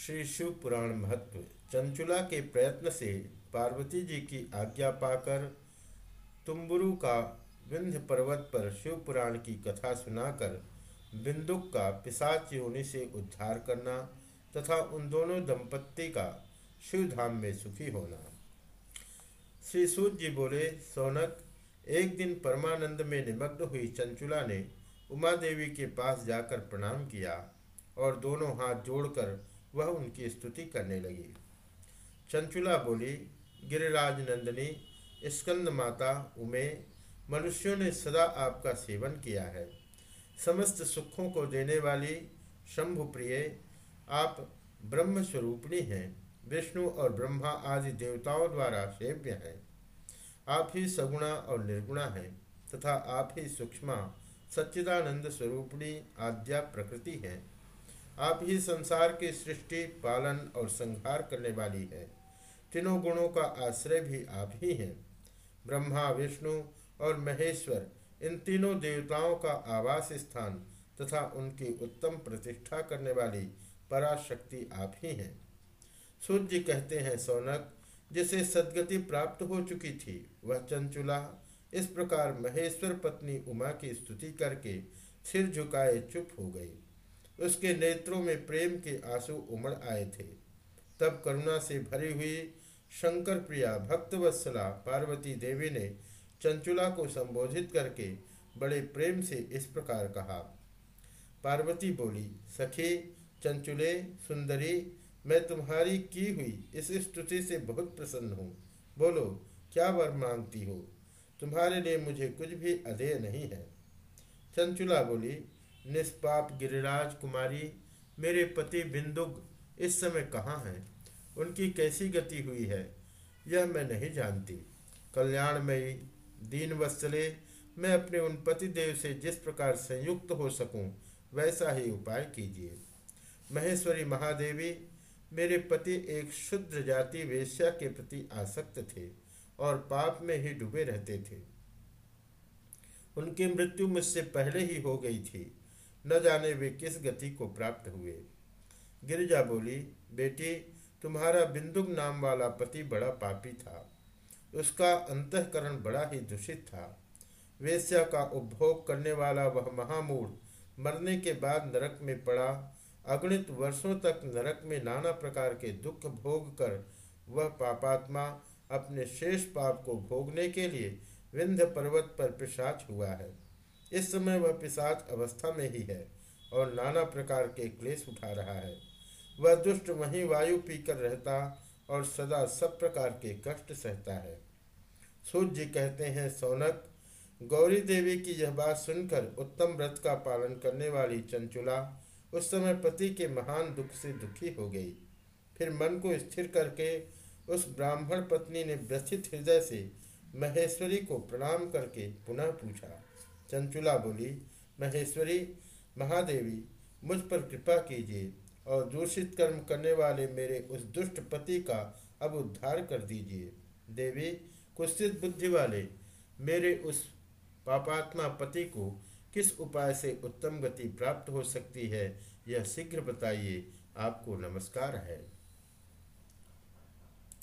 श्री शिव पुराण महत्व, चंचुला के प्रयत्न से पार्वती जी की आज्ञा पाकर तुम्बुरु का विंध्य पर्वत पर शिव पुराण की कथा सुनाकर बिंदुक का पिशाच योनि से उद्धार करना तथा उन दोनों दंपत्ति का शिव धाम में सुखी होना। श्री सूत जी बोले, सोनक, एक दिन परमानंद में निमग्न हुई चंचुला ने उमा देवी के पास जाकर प्रणाम किया और दोनों हाथ जोड़कर वह उनकी स्तुति करने लगी। चंचुला बोली गिरिराज नंदिनी स्कंद माता उमे, मनुष्यों ने सदा आपका सेवन किया है। समस्त सुखों को देने वाली शंभु प्रिय, आप ब्रह्म स्वरूपणी हैं। विष्णु और ब्रह्मा आदि देवताओं द्वारा सेव्य हैं। आप ही सगुणा और निर्गुणा हैं तथा आप ही सूक्ष्मा, सच्चिदानंद स्वरूपणी आद्या प्रकृति हैं। आप ही संसार की सृष्टि, पालन और संहार करने वाली है। तीनों गुणों का आश्रय भी आप ही हैं। ब्रह्मा, विष्णु और महेश्वर, इन तीनों देवताओं का आवास स्थान तथा उनकी उत्तम प्रतिष्ठा करने वाली पराशक्ति आप ही हैं। सूर्य कहते हैं, सौनक, जिसे सदगति प्राप्त हो चुकी थी, वह चंचुला। इस प्रकार महेश्वर पत्नी उमा की स्तुति करके सिर झुकाए चुप हो गई। उसके नेत्रों में प्रेम के आँसू उमड़ आए थे। तब करुणा से भरी हुई शंकर प्रिया भक्तवत्सला, पार्वती देवी ने चंचुला को संबोधित करके बड़े प्रेम से इस प्रकार कहा। पार्वती बोली, सखी, चंचुले, सुंदरी, मैं तुम्हारी की हुई इस स्तुति से बहुत प्रसन्न हूँ। बोलो, क्या वर मांगती हो? तुम्हारे लिए मुझे कुछ भी अधेय नहीं है। चंचुला बोली निष्पाप गिरिराज कुमारी, मेरे पति बिंदुग, इस समय कहाँ हैं? उनकी कैसी गति हुई है? यह मैं नहीं जानती। कल्याणमयी दीन वत्सले मैं अपने उन पति देव से जिस प्रकार संयुक्त हो सकूँ, वैसा ही उपाय कीजिए। महेश्वरी महादेवी, मेरे पति एक शुद्ध जाति वेश्या के प्रति आसक्त थे और पाप में ही डूबे रहते थे। उनकी मृत्यु मुझसे पहले ही हो गई थी। न जाने वे किस गति को प्राप्त हुए। गिरिजा बोली, बेटी, तुम्हारा बिंदुक नाम वाला पति बड़ा पापी था। उसका अंतकरण बड़ा ही दूषित था। वेश्या का उपभोग करने वाला वह महामूढ़ मरने के बाद नरक में पड़ा। अगणित वर्षों तक नरक में नाना प्रकार के दुख भोग कर वह पापात्मा अपने शेष पाप को भोगने के लिए विंध्य पर्वत पर पिशाच हुआ है। इस समय वह पिशाच अवस्था में ही है और नाना प्रकार के क्लेश उठा रहा है। वह दुष्ट वहीं वायु पीकर रहता और सदा सब प्रकार के कष्ट सहता है। सूर्य जी कहते हैं, सौनक, गौरी देवी की यह बात सुनकर उत्तम व्रत का पालन करने वाली चंचुला उस समय पति के महान दुख से दुखी हो गई। फिर मन को स्थिर करके उस ब्राह्मण पत्नी ने व्यथित हृदय से महेश्वरी को प्रणाम करके पुनः पूछा चंचुला बोली, महेश्वरी, महादेवी, मुझ पर कृपा कीजिए और दूषित कर्म करने वाले मेरे उस दुष्ट पति का अब उद्धार कर दीजिए। देवी, कुत्सित बुद्धि वाले, मेरे उस पापात्मा पति को किस उपाय से उत्तम गति प्राप्त हो सकती है, यह शीघ्र बताइए। आपको नमस्कार है।